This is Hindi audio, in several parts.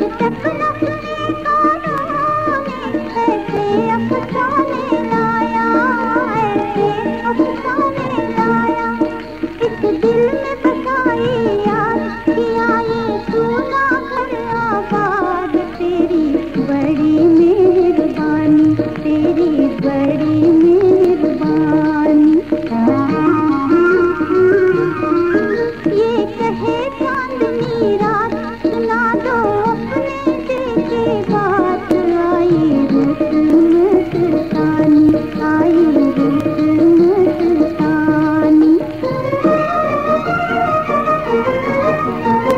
Step Thank you.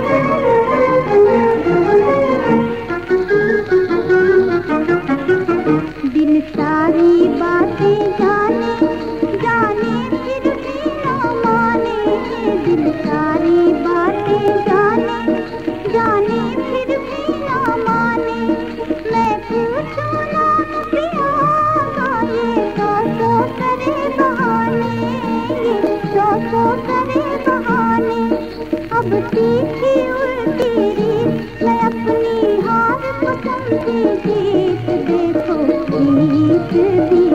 अपनी हार देखो गीत दी।